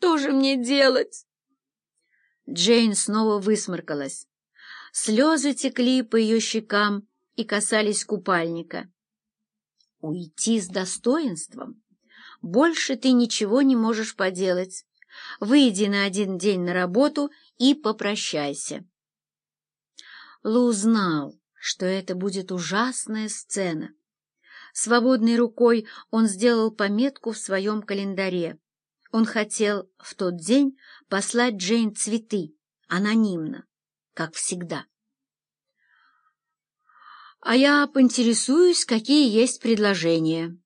Что же мне делать?» Джейн снова высморкалась. Слезы текли по ее щекам и касались купальника. «Уйти с достоинством? Больше ты ничего не можешь поделать. Выйди на один день на работу и попрощайся». Лу знал, что это будет ужасная сцена. Свободной рукой он сделал пометку в своем календаре. Он хотел в тот день послать Джейн цветы, анонимно, как всегда. А я поинтересуюсь, какие есть предложения.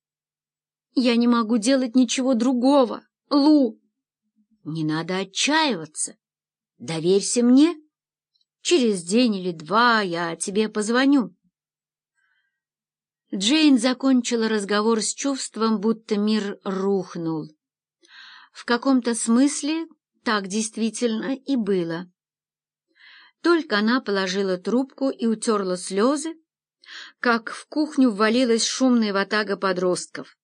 Я не могу делать ничего другого, Лу. Не надо отчаиваться. Доверься мне. Через день или два я тебе позвоню. Джейн закончила разговор с чувством, будто мир рухнул. В каком-то смысле так действительно и было. Только она положила трубку и утерла слезы, как в кухню ввалилась шумная ватага подростков.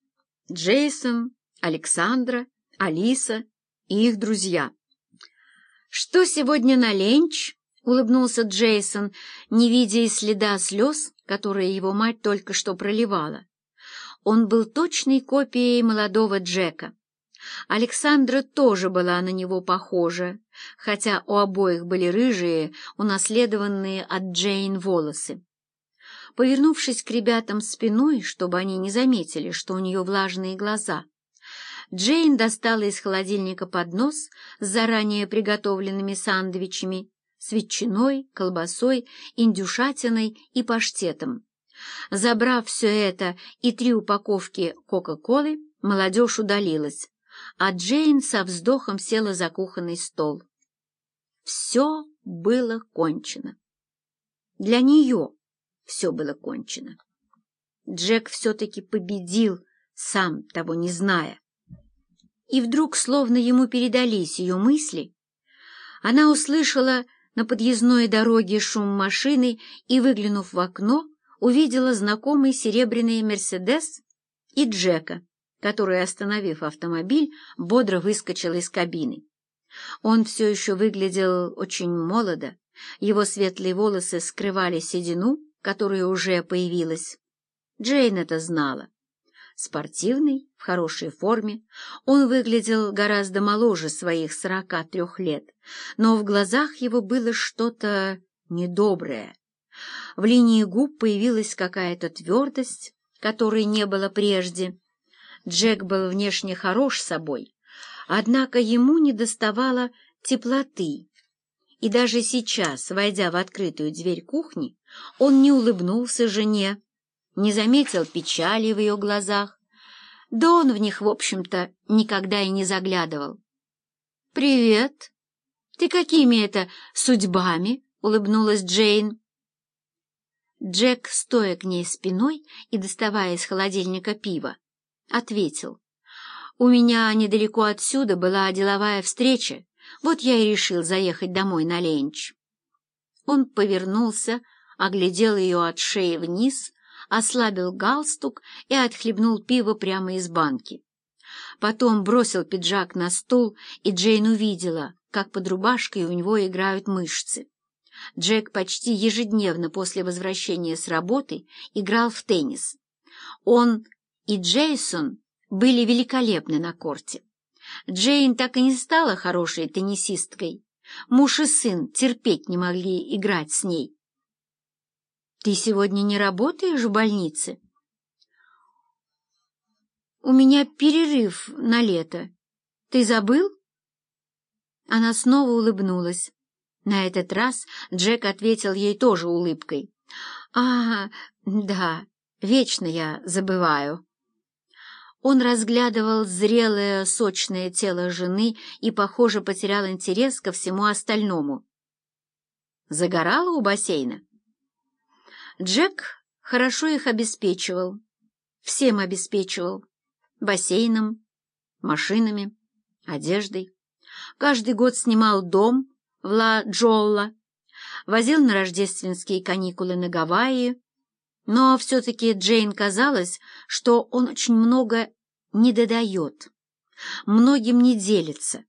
Джейсон, Александра, Алиса и их друзья. «Что сегодня на ленч?» — улыбнулся Джейсон, не видя и следа слез, которые его мать только что проливала. Он был точной копией молодого Джека. Александра тоже была на него похожа, хотя у обоих были рыжие, унаследованные от Джейн волосы. Повернувшись к ребятам спиной, чтобы они не заметили, что у нее влажные глаза, Джейн достала из холодильника поднос с заранее приготовленными сандвичами, с ветчиной, колбасой, индюшатиной и паштетом. Забрав все это и три упаковки Кока-Колы, молодежь удалилась, а Джейн со вздохом села за кухонный стол. Все было кончено. Для нее все было кончено. Джек все-таки победил, сам того не зная. И вдруг, словно ему передались ее мысли, она услышала на подъездной дороге шум машины и, выглянув в окно, увидела знакомый серебряный «Мерседес» и Джека, который, остановив автомобиль, бодро выскочил из кабины. Он все еще выглядел очень молодо, его светлые волосы скрывали седину, которая уже появилась. Джейн это знала. Спортивный, в хорошей форме, он выглядел гораздо моложе своих сорока трех лет, но в глазах его было что-то недоброе. В линии губ появилась какая-то твердость, которой не было прежде, Джек был внешне хорош собой, однако ему недоставало теплоты. И даже сейчас, войдя в открытую дверь кухни, он не улыбнулся жене, не заметил печали в ее глазах, да он в них, в общем-то, никогда и не заглядывал. «Привет! Ты какими это судьбами?» — улыбнулась Джейн. Джек, стоя к ней спиной и доставая из холодильника пиво, ответил. «У меня недалеко отсюда была деловая встреча, вот я и решил заехать домой на ленч». Он повернулся, оглядел ее от шеи вниз, ослабил галстук и отхлебнул пиво прямо из банки. Потом бросил пиджак на стул, и Джейн увидела, как под рубашкой у него играют мышцы. Джек почти ежедневно после возвращения с работы играл в теннис. Он и Джейсон были великолепны на корте. Джейн так и не стала хорошей теннисисткой. Муж и сын терпеть не могли играть с ней. «Ты сегодня не работаешь в больнице?» «У меня перерыв на лето. Ты забыл?» Она снова улыбнулась. На этот раз Джек ответил ей тоже улыбкой. «А, да, вечно я забываю». Он разглядывал зрелое, сочное тело жены и, похоже, потерял интерес ко всему остальному. Загорала у бассейна? Джек хорошо их обеспечивал, всем обеспечивал, бассейном, машинами, одеждой. Каждый год снимал дом в Ла-Джолла, возил на рождественские каникулы на Гавайи, но все-таки Джейн казалось, что он очень много не додает, многим не делится,